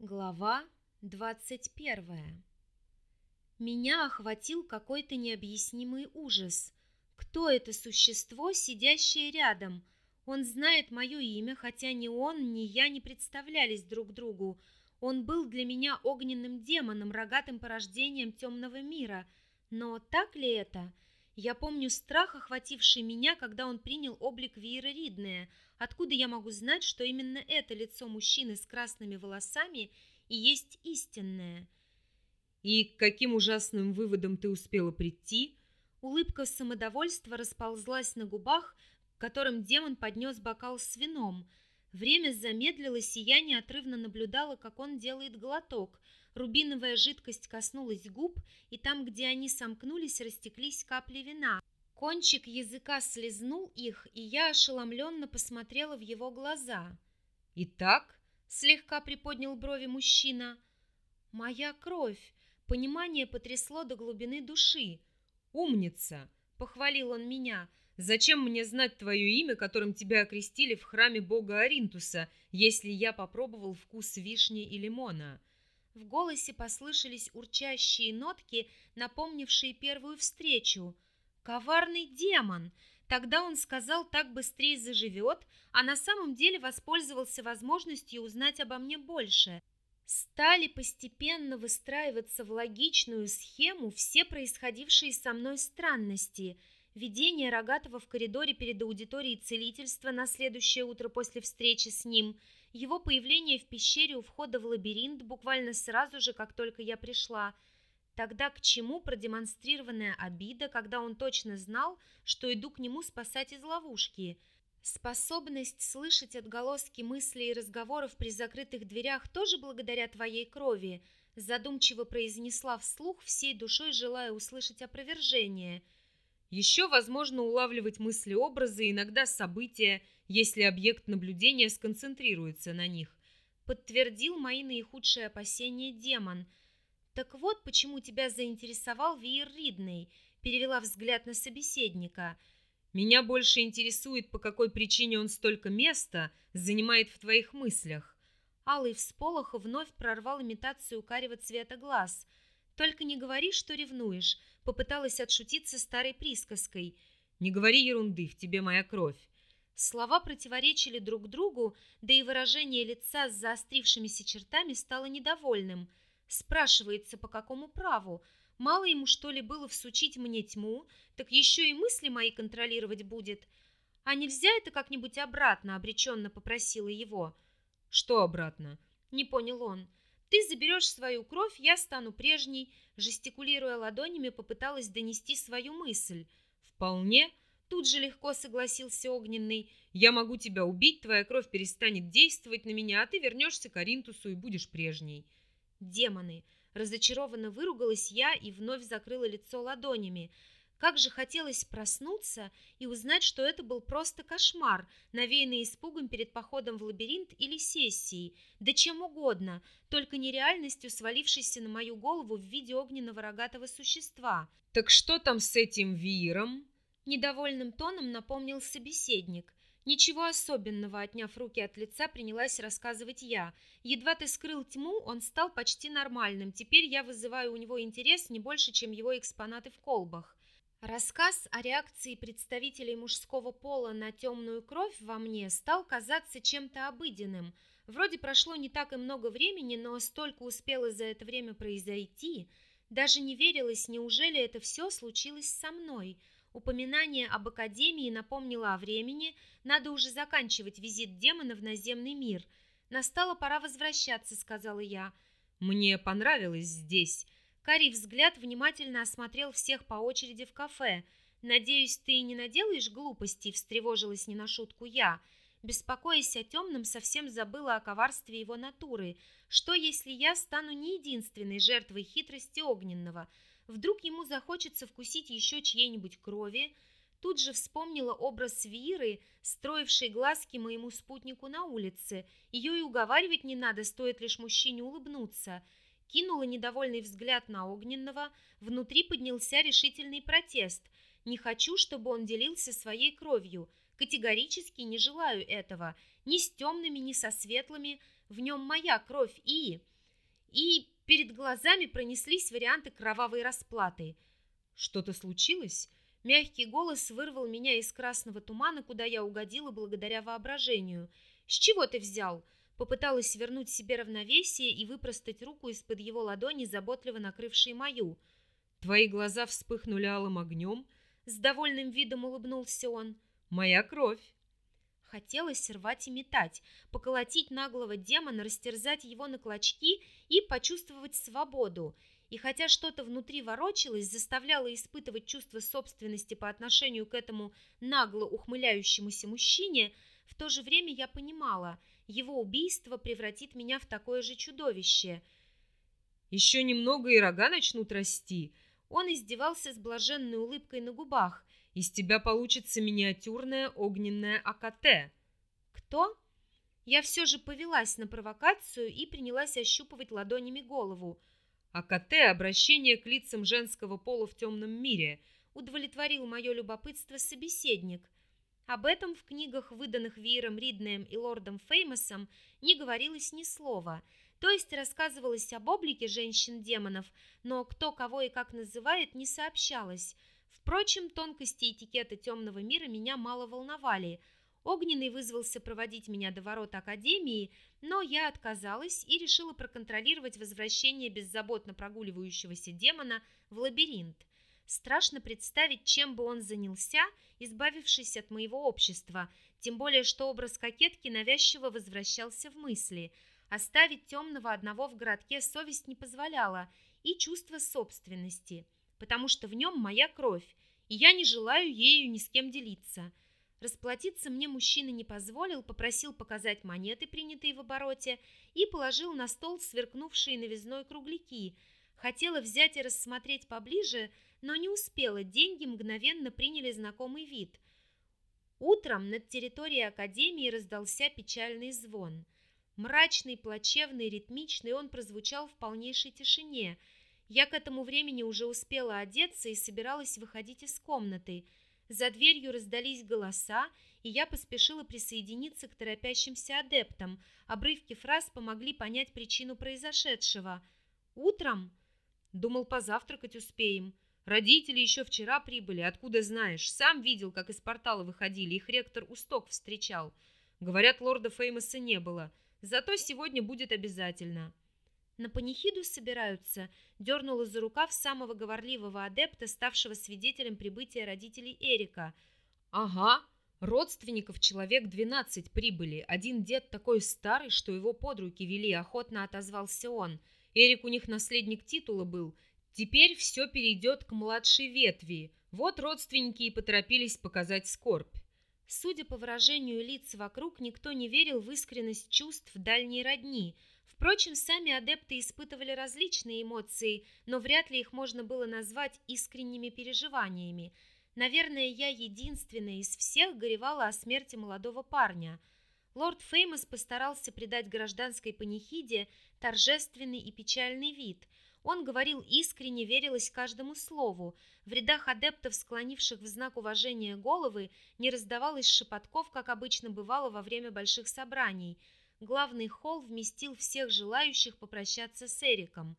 Глава двадцать первая. Меня охватил какой-то необъяснимый ужас. Кто это существо, сидящее рядом? Он знает мое имя, хотя ни он, ни я не представлялись друг другу. Он был для меня огненным демоном, рогатым порождением темного мира. Но так ли это? Я помню страх, охвативший меня, когда он принял облик Виера Ридная. Откуда я могу знать, что именно это лицо мужчины с красными волосами и есть истинное? И к каким ужасным выводам ты успела прийти? Улыбка самодовольства расползлась на губах, которым демон поднес бокал с вином. Время замедлилось, и я неотрывно наблюдала, как он делает глоток. Рубиновая жидкость коснулась губ, и там, где они сомкнулись, растеклись капли вина. Кончик языка слезнул их, и я ошеломленно посмотрела в его глаза. «Итак?» — слегка приподнял брови мужчина. «Моя кровь!» Понимание потрясло до глубины души. «Умница!» — похвалил он меня. Зачем мне знать твое имя, которым тебя окрестили в храме бога Аринтуса, если я попробовал вкус вишни и лимона?» В голосе послышались урчащие нотки, напомнившие первую встречу. «Коварный демон!» Тогда он сказал, так быстрее заживет, а на самом деле воспользовался возможностью узнать обо мне больше. Стали постепенно выстраиваться в логичную схему все происходившие со мной странности – видение Рогатого в коридоре перед аудиторией целительства на следующее утро после встречи с ним, его появление в пещере у входа в лабиринт буквально сразу же, как только я пришла. Тогда к чему продемонстрированная обида, когда он точно знал, что иду к нему спасать из ловушки? Способность слышать отголоски мыслей и разговоров при закрытых дверях тоже благодаря твоей крови, задумчиво произнесла вслух, всей душой желая услышать опровержение – еще возможно улавливать мысли-образы иногда события, если объект наблюдения сконцентрируется на них. Подтвердил мои наихудшие опасения демон. Так вот, почему тебя заинтересовал Виер Ридный, перевела взгляд на собеседника. Меня больше интересует, по какой причине он столько места занимает в твоих мыслях. Алый всполох вновь прорвал имитацию карего цвета глаз – только не говори, что ревнуешь, попыталась отшутиться старой присказкой. Не говори ерунды, в тебе моя кровь. Слова противоречили друг другу, да и выражение лица с заострившимися чертами стало недовольным. Спрашивается, по какому праву? Мало ему, что ли, было всучить мне тьму, так еще и мысли мои контролировать будет. А нельзя это как-нибудь обратно, обреченно попросила его. Что обратно? Не понял он. Ты заберешь свою кровь, я стану прежней, жестикулируя ладонями, попыталась донести свою мысль. Вполне, тут же легко согласился Огненный. Я могу тебя убить, твоя кровь перестанет действовать на меня, а ты вернешься к Аринтусу и будешь прежней. Демоны, разочарованно выругалась я и вновь закрыла лицо ладонями. Как же хотелось проснуться и узнать, что это был просто кошмар, навеянный испугом перед походом в лабиринт или сессией, да чем угодно, только нереальностью свалившейся на мою голову в виде огненного рогатого существа. «Так что там с этим виром?» Недовольным тоном напомнил собеседник. Ничего особенного, отняв руки от лица, принялась рассказывать я. Едва ты скрыл тьму, он стал почти нормальным. Теперь я вызываю у него интерес не больше, чем его экспонаты в колбах. Рассказ о реакции представителей мужского пола на темную кровь во мне стал казаться чем-то обыденным. Вроде прошло не так и много времени, но столько успело за это время произойти. Даже не верилось, неужели это все случилось со мной. Упоминание об Академии напомнило о времени, надо уже заканчивать визит демона в наземный мир. «Настала пора возвращаться», — сказала я. «Мне понравилось здесь», Карий взгляд внимательно осмотрел всех по очереди в кафе. «Надеюсь, ты не наделаешь глупостей?» – встревожилась не на шутку я. Беспокоясь о темном, совсем забыла о коварстве его натуры. Что, если я стану не единственной жертвой хитрости огненного? Вдруг ему захочется вкусить еще чьей-нибудь крови? Тут же вспомнила образ Виры, строившей глазки моему спутнику на улице. Ее и уговаривать не надо, стоит лишь мужчине улыбнуться – кинула недовольный взгляд на Огненного, внутри поднялся решительный протест. Не хочу, чтобы он делился своей кровью. Категорически не желаю этого. Ни с темными, ни со светлыми. В нем моя кровь и... И перед глазами пронеслись варианты кровавой расплаты. Что-то случилось? Мягкий голос вырвал меня из красного тумана, куда я угодила благодаря воображению. «С чего ты взял?» Попыталась вернуть себе равновесие и выпростать руку из-под его ладони, заботливо накрывшей мою. «Твои глаза вспыхнули алым огнем?» С довольным видом улыбнулся он. «Моя кровь!» Хотелось рвать и метать, поколотить наглого демона, растерзать его на клочки и почувствовать свободу. И хотя что-то внутри ворочалось, заставляло испытывать чувство собственности по отношению к этому нагло ухмыляющемуся мужчине, в то же время я понимала, его убийство превратит меня в такое же чудовище. «Еще немного и рога начнут расти». Он издевался с блаженной улыбкой на губах. «Из тебя получится миниатюрная огненная АКТ». «Кто?» Я все же повелась на провокацию и принялась ощупывать ладонями голову. АКТ – обращение к лицам женского пола в темном мире, удовлетворил мое любопытство собеседник – об этом в книгах, выданных Виером Риднеем и лордом Феймосом, не говорилось ни слова. То есть рассказывалось об облике женщин-демонов, но кто кого и как называет, не сообщалось. Впрочем, тонкости этикета темного мира меня мало волновали. Огненный вызвался проводить меня до ворот Академии, но я отказалась и решила проконтролировать возвращение беззаботно прогуливающегося демона в лабиринт. Страшно представить, чем бы он занялся, избавившись от моего общества, тем более что образ кокетки навязчиво возвращался в мысли. Оставить темного одного в городке совесть не позволяла, и чувство собственности, потому что в нем моя кровь, и я не желаю ею ни с кем делиться. Расплатиться мне мужчина не позволил, попросил показать монеты, принятые в обороте, и положил на стол сверкнувшие новизной кругляки. Хотела взять и рассмотреть поближе – но не успела, деньги мгновенно приняли знакомый вид. Утром над территорией Академии раздался печальный звон. Мрачный, плачевный, ритмичный он прозвучал в полнейшей тишине. Я к этому времени уже успела одеться и собиралась выходить из комнаты. За дверью раздались голоса, и я поспешила присоединиться к торопящимся адептам. Обрывки фраз помогли понять причину произошедшего. «Утром?» «Думал, позавтракать успеем». Родители еще вчера прибыли, откуда знаешь. Сам видел, как из портала выходили, их ректор Усток встречал. Говорят, лорда Феймоса не было. Зато сегодня будет обязательно. На панихиду собираются, дернула за рукав самого говорливого адепта, ставшего свидетелем прибытия родителей Эрика. Ага, родственников человек двенадцать прибыли. Один дед такой старый, что его под руки вели, охотно отозвался он. Эрик у них наследник титула был – Теперь все перейдет к младшей ветви. Вот родственники и поторопились показать скорбь. Судя по выражению лиц вокруг, никто не верил в искренность чувств дальней родни. Впрочем, сами адепты испытывали различные эмоции, но вряд ли их можно было назвать искренними переживаниями. Наверное, я единственная из всех горевала о смерти молодого парня. Лорд Феймос постарался придать гражданской панихиде торжественный и печальный вид – он говорил искренне, верилось каждому слову. В рядах адептов, склонивших в знак уважения головы, не раздавалось шепотков, как обычно бывало во время больших собраний. Главный холл вместил всех желающих попрощаться с Эриком.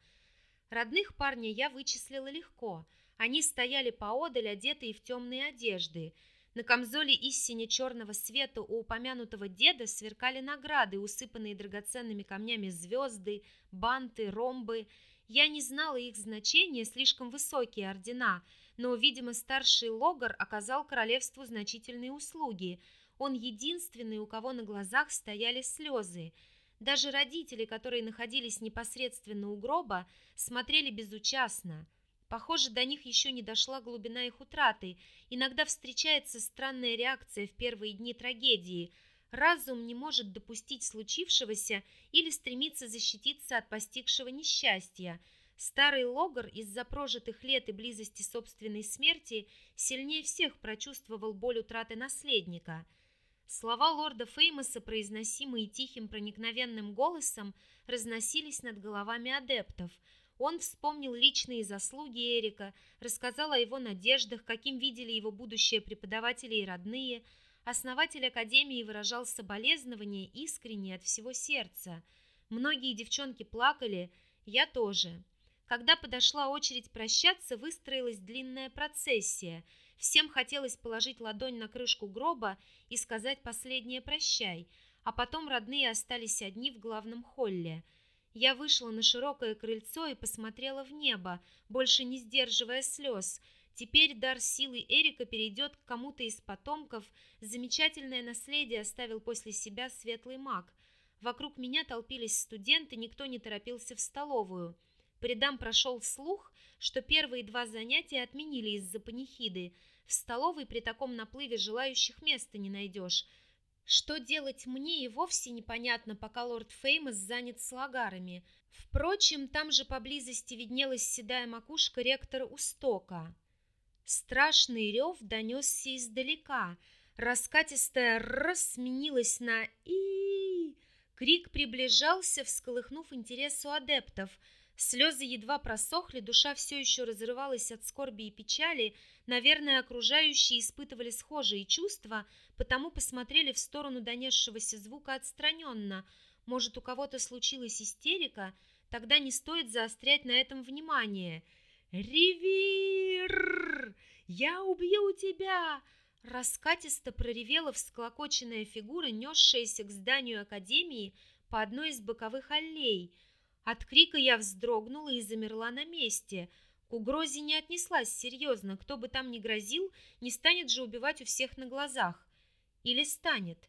Родных парня я вычислила легко. Они стояли поодаль, одетые в темные одежды. На камзоле из сине-черного света у упомянутого деда сверкали награды, усыпанные драгоценными камнями звезды, банты, ромбы – я не знала их значения, слишком высокие ордена, но, видимо, старший Логар оказал королевству значительные услуги. Он единственный, у кого на глазах стояли слезы. Даже родители, которые находились непосредственно у гроба, смотрели безучастно. Похоже, до них еще не дошла глубина их утраты. Иногда встречается странная реакция в первые дни трагедии – Разум не может допустить случившегося или стремиться защититься от постигшего несчастья. Старый Логар из-за прожитых лет и близости собственной смерти сильнее всех прочувствовал боль утраты наследника. Слова лорда Феймоса, произносимые тихим проникновенным голосом, разносились над головами адептов. Он вспомнил личные заслуги Эрика, рассказал о его надеждах, каким видели его будущие преподаватели и родные – Основатель Академии выражал соболезнование искренне от всего сердца. Многие девчонки плакали, я тоже. Когда подошла очередь прощаться, выстроилась длинная процессия. Всем хотелось положить ладонь на крышку гроба и сказать последнее «прощай», а потом родные остались одни в главном холле. Я вышла на широкое крыльцо и посмотрела в небо, больше не сдерживая слез. Теперь дар силы Эрика перейдет к кому-то из потомков. Замечательное наследие оставил после себя светлый маг. Вокруг меня толпились студенты, никто не торопился в столовую. По прошел слух, что первые два занятия отменили из-за панихиды. В столовой при таком наплыве желающих места не найдешь. Что делать мне и вовсе непонятно, пока лорд Феймос занят с лагарами. Впрочем, там же поблизости виднелась седая макушка ректора Устока. Страшный рев донесся издалека. Раскатистая «р» сменилась на «и». Крик приближался, всколыхнув интерес у адептов – Слезы едва просохли, душа все еще разрывалась от скорби и печали. Наверное, окружающие испытывали схожие чувства, потому посмотрели в сторону донесшегося звука отстраненно. Может, у кого-то случилась истерика? Тогда не стоит заострять на этом внимание. «Ревир! Я убью тебя!» Раскатисто проревела всклокоченная фигура, несшаяся к зданию Академии по одной из боковых аллей – от крика я вздрогнула и замерла на месте. К угрозе не отнеслась серьезно. Кто бы там ни грозил, не станет же убивать у всех на глазах. Или станет.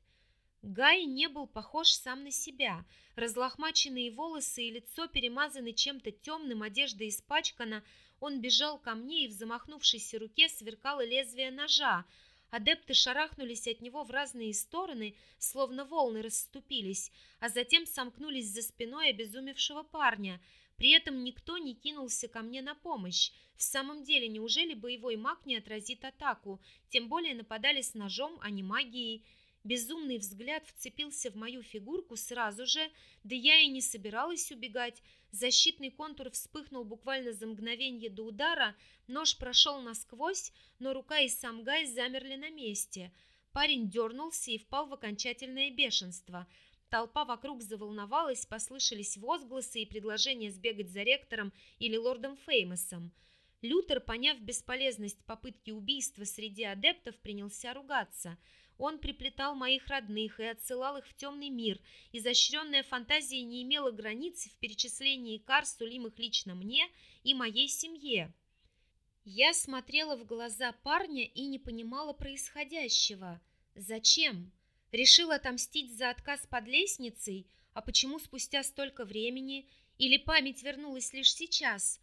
Гай не был похож сам на себя. Разлохмаченные волосы и лицо перемазаны чем-то темным, одежда испачкана. Он бежал ко мне, и в замахнувшейся руке сверкало лезвие ножа. Адепты шарахнулись от него в разные стороны, словно волны расступились, а затем сомкнулись за спиной обезумевшего парня. При этом никто не кинулся ко мне на помощь. В самом деле, неужели боевой маг не отразит атаку? Тем более нападали с ножом, а не магией. Безумный взгляд вцепился в мою фигурку сразу же, да я и не собиралась убегать. Защитный контур вспыхнул буквально за мгновение до удара, нож прошел насквозь, но рука и сам Гай замерли на месте. Парень дернулся и впал в окончательное бешенство. Толпа вокруг заволновалась, послышались возгласы и предложения сбегать за ректором или лордом Феймосом. Лютер, поняв бесполезность попытки убийства среди адептов, принялся ругаться – он приплетал моих родных и отсылал их в темный мир. Изощренная фантазия не имела границ в перечислении кар, сулимых лично мне и моей семье. Я смотрела в глаза парня и не понимала происходящего. Зачем? Решил отомстить за отказ под лестницей? А почему спустя столько времени? Или память вернулась лишь сейчас?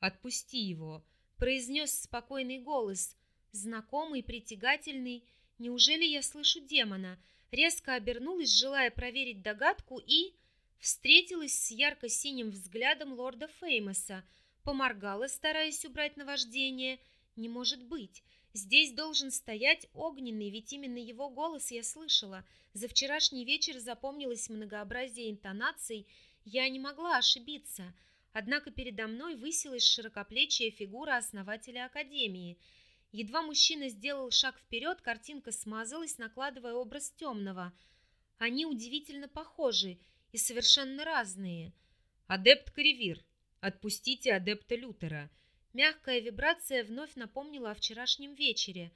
«Отпусти его», — произнес спокойный голос, знакомый, притягательный, Неужели я слышу демона? Резко обернулась, желая проверить догадку, и встретилась с ярко-синим взглядом лорда Феймоса. Поморгала, стараясь убрать наваждение. Не может быть. Здесь должен стоять огненный, ведь именно его голос я слышала. За вчерашний вечер запомнилось многообразие интонаций. Я не могла ошибиться. Однако передо мной высилась широкоплечья фигура основателя Академии – Едва мужчина сделал шаг вперед, картинка смазалась, накладывая образ темного. Они удивительно похожи и совершенно разные. «Адепт Каревир, отпустите адепта Лютера». Мягкая вибрация вновь напомнила о вчерашнем вечере.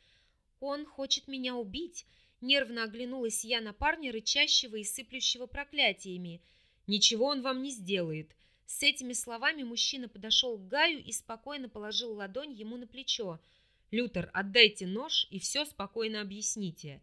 «Он хочет меня убить?» Нервно оглянулась я на парня, рычащего и сыплющего проклятиями. «Ничего он вам не сделает». С этими словами мужчина подошел к Гаю и спокойно положил ладонь ему на плечо – Лютер, отдайте нож и все спокойно объясните.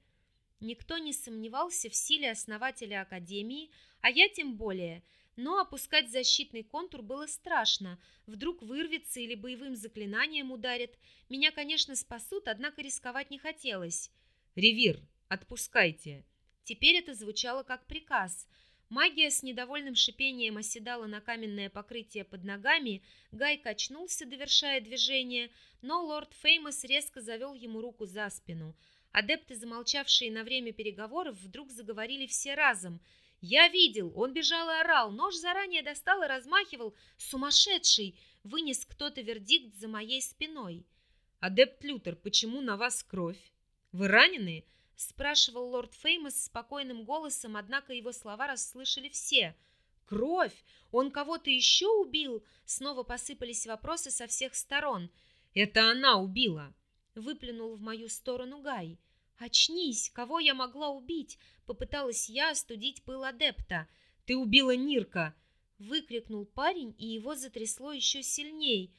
Никто не сомневался в силе основателя Академии, а я тем более. Но опускать защитный контур было страшно. Вдруг вырвется или боевым заклинанием ударит. Меня, конечно, спасут, однако рисковать не хотелось. «Ревир, отпускайте!» Теперь это звучало как приказ – Магия с недовольным шипением оседала на каменное покрытие под ногами, Гай качнулся, довершая движение, но лорд Феймос резко завел ему руку за спину. Адепты, замолчавшие на время переговоров, вдруг заговорили все разом. «Я видел! Он бежал и орал, нож заранее достал и размахивал. Сумасшедший!» Вынес кто-то вердикт за моей спиной. «Адепт Лютер, почему на вас кровь? Вы ранены?» Спрашивал лорд Феймос спокойным голосом, однако его слова расслышали все. Кровь! Он кого-то еще убил?» Снова посыпались вопросы со всех сторон. «Это она убила!» Выплюнул в мою сторону Гай. «Очнись! Кого я могла убить?» Попыталась я остудить пыл адепта. «Ты убила Нирка!» Выкрикнул парень, и его затрясло еще сильней.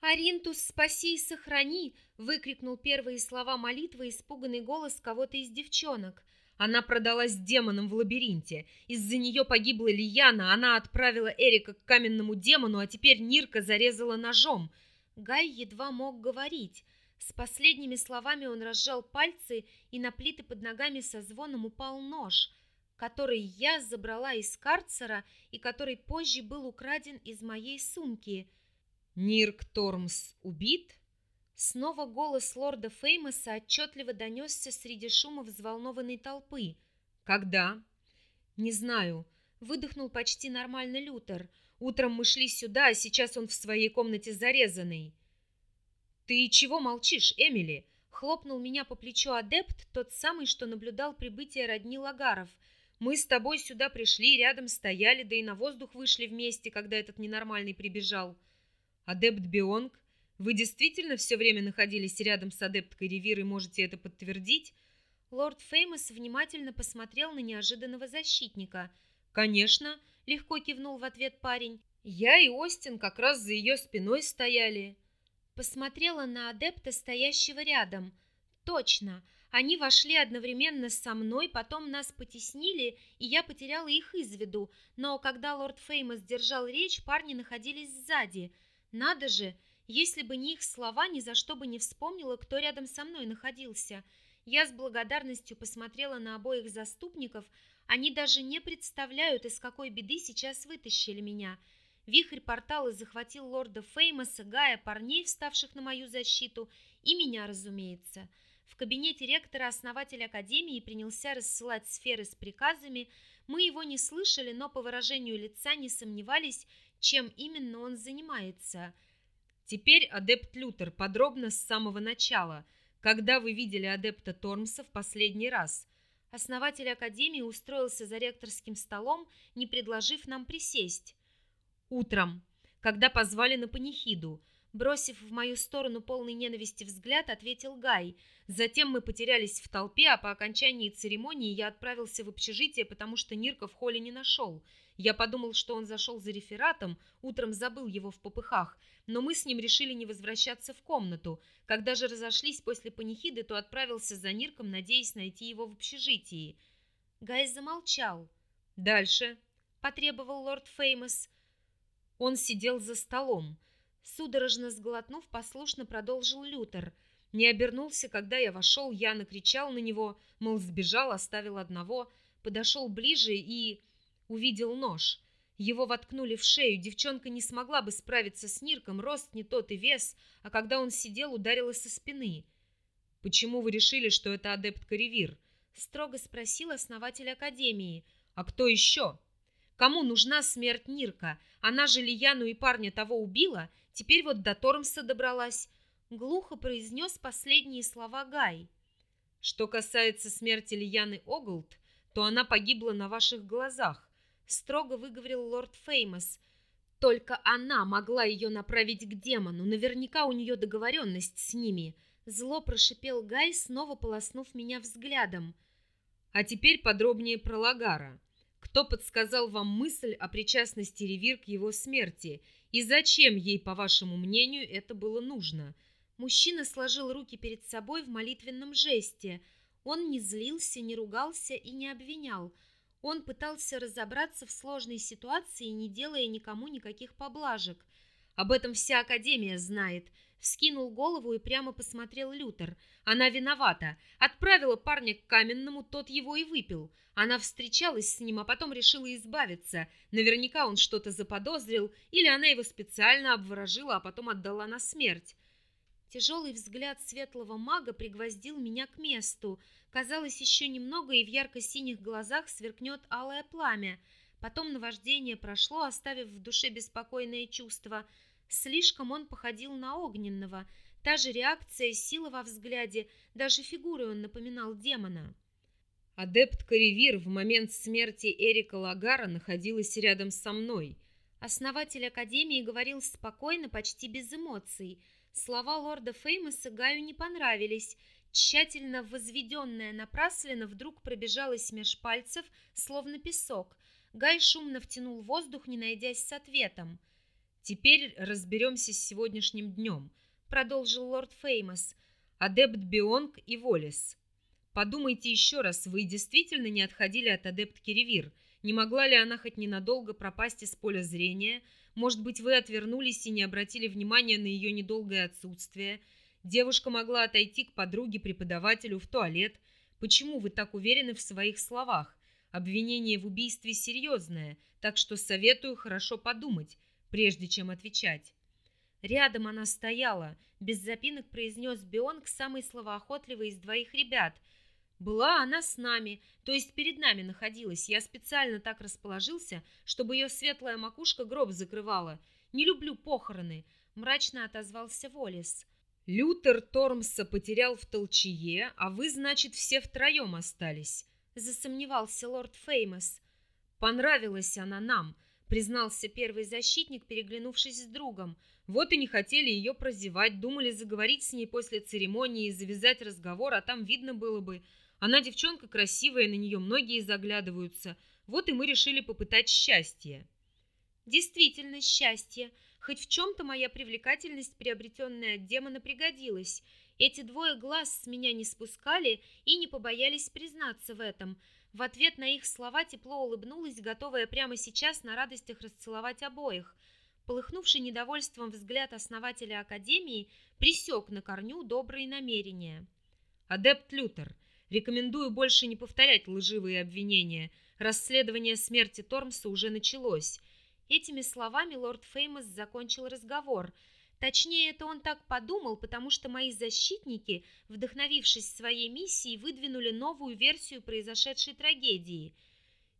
«Аринтус, спаси и сохрани!» Выкрикнул первые слова молитвы испуганный голос кого-то из девчонок. Она продалась демонам в лабиринте. Из-за нее погибла Лияна, она отправила Эрика к каменному демону, а теперь Нирка зарезала ножом. Гай едва мог говорить. С последними словами он разжал пальцы, и на плиты под ногами со звоном упал нож, который я забрала из карцера и который позже был украден из моей сумки. «Нирк Тормс убит?» Снова голос лорда Феймоса отчетливо донесся среди шума взволнованной толпы. «Когда?» «Не знаю», — выдохнул почти нормально Лютер. «Утром мы шли сюда, а сейчас он в своей комнате зарезанный». «Ты чего молчишь, Эмили?» Хлопнул меня по плечу адепт, тот самый, что наблюдал прибытие родни Лагаров. «Мы с тобой сюда пришли, рядом стояли, да и на воздух вышли вместе, когда этот ненормальный прибежал». «Адепт Бионг, вы действительно все время находились рядом с адепткой Ревир и можете это подтвердить?» Лорд Феймос внимательно посмотрел на неожиданного защитника. «Конечно», — легко кивнул в ответ парень. «Я и Остин как раз за ее спиной стояли». Посмотрела на адепта, стоящего рядом. Точно, они вошли одновременно со мной, потом нас потеснили, и я потеряла их из виду. Но когда лорд Феймос держал речь, парни находились сзади. Надо же, если бы не их слова, ни за что бы не вспомнила, кто рядом со мной находился. Я с благодарностью посмотрела на обоих заступников. Они даже не представляют, из какой беды сейчас вытащили меня. — Вихрь портала захватил лорда Феймоса, Гая, парней, вставших на мою защиту, и меня, разумеется. В кабинете ректора основатель академии принялся рассылать сферы с приказами. Мы его не слышали, но по выражению лица не сомневались, чем именно он занимается. Теперь адепт Лютер подробно с самого начала. Когда вы видели адепта Тормса в последний раз? Основатель академии устроился за ректорским столом, не предложив нам присесть. Утром, когда позвали на панихиду, бросив в мою сторону полный ненависти взгляд, ответил Гай. Затем мы потерялись в толпе, а по окончании церемонии я отправился в общежитие, потому что Нирка в холле не нашел. Я подумал, что он зашел за рефератом, утром забыл его в попыхах, но мы с ним решили не возвращаться в комнату. Когда же разошлись после панихиды, то отправился за Нирком, надеясь найти его в общежитии. Гай замолчал. «Дальше», — потребовал лорд Феймос. Он сидел за столом. Судорожно сглотнув, послушно продолжил Лютер. Не обернулся, когда я вошел, я накричал на него, мол, сбежал, оставил одного, подошел ближе и увидел нож. Его воткнули в шею, девчонка не смогла бы справиться с Нирком, рост не тот и вес, а когда он сидел, ударила со спины. «Почему вы решили, что это адепт Каревир?» — строго спросил основатель Академии. «А кто еще?» Кому нужна смерть Нирка? Она же Лияну и парня того убила, теперь вот до Тормса добралась. Глухо произнес последние слова Гай. Что касается смерти Лияны Оглд, то она погибла на ваших глазах, строго выговорил лорд Феймос. Только она могла ее направить к демону, наверняка у нее договоренность с ними. Зло прошипел Гай, снова полоснув меня взглядом. А теперь подробнее про Лагара. Кто подсказал вам мысль о причастности Ревир к его смерти? И зачем ей, по вашему мнению, это было нужно? Мужчина сложил руки перед собой в молитвенном жесте. Он не злился, не ругался и не обвинял. Он пытался разобраться в сложной ситуации, не делая никому никаких поблажек. Об этом вся Академия знает. Вскинул голову и прямо посмотрел Лютер. Она виновата. Отправила парня к каменному, тот его и выпил. Она встречалась с ним, а потом решила избавиться. Наверняка он что-то заподозрил, или она его специально обворожила, а потом отдала на смерть. Тяжелый взгляд светлого мага пригвоздил меня к месту. Казалось, еще немного, и в ярко-синих глазах сверкнет алое пламя. Потом наваждение прошло, оставив в душе беспокойное чувство. Слишком он походил на огненного. Та же реакция, сила во взгляде, даже фигурой он напоминал демона. Адепт Каревир в момент смерти Эрика Лагара находилась рядом со мной. Основатель Академии говорил спокойно, почти без эмоций. Слова лорда Феймоса Гаю не понравились. Тщательно возведенная напраслина вдруг пробежалась меж пальцев, словно песок. Гай шумно втянул воздух, не найдясь с ответом. «Теперь разберемся с сегодняшним днем», — продолжил лорд Феймос. «Адепт Бионг и Волис. Подумайте еще раз, вы действительно не отходили от адепт Киревир? Не могла ли она хоть ненадолго пропасть из поля зрения? Может быть, вы отвернулись и не обратили внимания на ее недолгое отсутствие? Девушка могла отойти к подруге-преподавателю в туалет. Почему вы так уверены в своих словах? Обвинение в убийстве серьезное, так что советую хорошо подумать, прежде чем отвечать. Рядом она стояла, без запинок произнес Бионг, самый словоохотливый из двоих ребят – была она с нами, то есть перед нами находилась. Я специально так расположился, чтобы ее светлая макушка гроб закрывала. Не люблю похороны, мрачно отозвался Волис. Лютер Тормса потерял в толчье, а вы, значит, все втроем остались, засомневался лорд Феймос. Понравилась она нам, признался первый защитник, переглянувшись с другом. Вот и не хотели ее прозевать, думали заговорить с ней после церемонии и завязать разговор, а там видно было бы, она девчонка красивая, на нее многие заглядываются. Вот и мы решили попытать счастье. Действительно счастье. Хоть в чем-то моя привлекательность, приобретенная от демона, пригодилась. Эти двое глаз с меня не спускали и не побоялись признаться в этом. В ответ на их слова тепло улыбнулась, готовая прямо сейчас на радостях расцеловать обоих. Полыхнувший недовольством взгляд основателя Академии присек на корню добрые намерения. «Адепт Лютер, Рекомендую больше не повторять лживые обвинения. Расследование смерти Тормса уже началось. Этими словами лорд Феймос закончил разговор. Точнее, это он так подумал, потому что мои защитники, вдохновившись своей миссией, выдвинули новую версию произошедшей трагедии.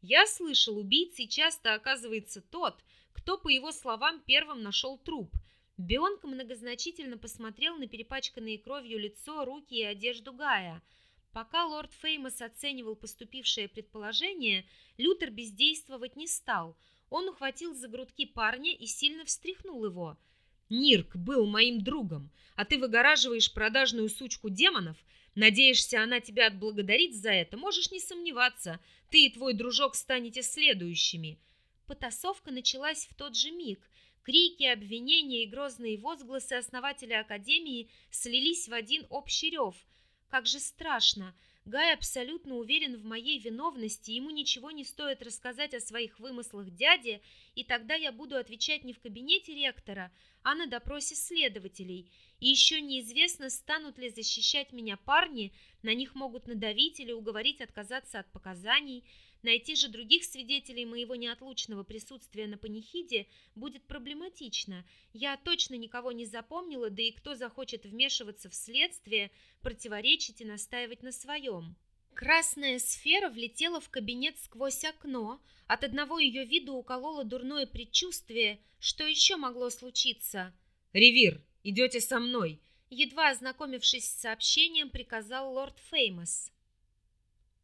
Я слышал, убийцей часто оказывается тот, кто, по его словам, первым нашел труп. Бионка многозначительно посмотрел на перепачканные кровью лицо, руки и одежду Гая – Пока лорд Феймос оценивал поступившее предположение, Лютер бездействовать не стал. Он ухватил за грудки парня и сильно встряхнул его. «Нирк был моим другом, а ты выгораживаешь продажную сучку демонов? Надеешься, она тебя отблагодарит за это? Можешь не сомневаться, ты и твой дружок станете следующими». Потасовка началась в тот же миг. Крики, обвинения и грозные возгласы основателя Академии слились в один общий рев – как же страшно! Гай абсолютно уверен в моей виновности, ему ничего не стоит рассказать о своих вымыслах дяде, и тогда я буду отвечать не в кабинете ректора, а на допросе следователей. И еще неизвестно, станут ли защищать меня парни, на них могут надавить или уговорить отказаться от показаний. Найти же других свидетелей моего неотлучного присутствия на панихиде будет проблематично. Я точно никого не запомнила, да и кто захочет вмешиваться в следствие, противоречить и настаивать на своем. Красная сфера влетела в кабинет сквозь окно. От одного ее вида укололо дурное предчувствие, что еще могло случиться. «Ревир, идете со мной!» Едва ознакомившись с сообщением, приказал лорд Феймос.